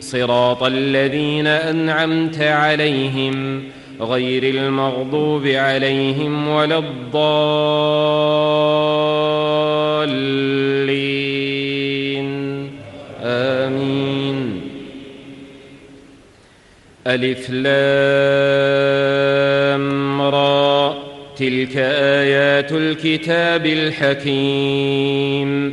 صراط الذين أنعمت عليهم غير المغضوب عليهم ولا الضالين. آمين. ألف لام را. تلك آيات الكتاب الحكيم.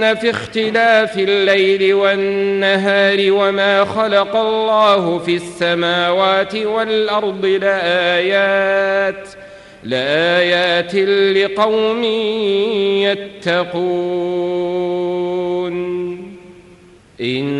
في اختلاف الليل والنهار وما خلق الله في السماوات والأرض لآيات لآيات لقوم يتقون. إن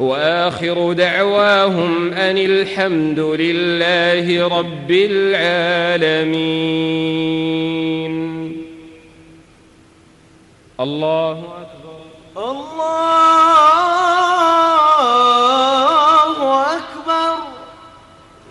وآخر دعواهم أن الحمد لله رب العالمين. الله أكبر. الله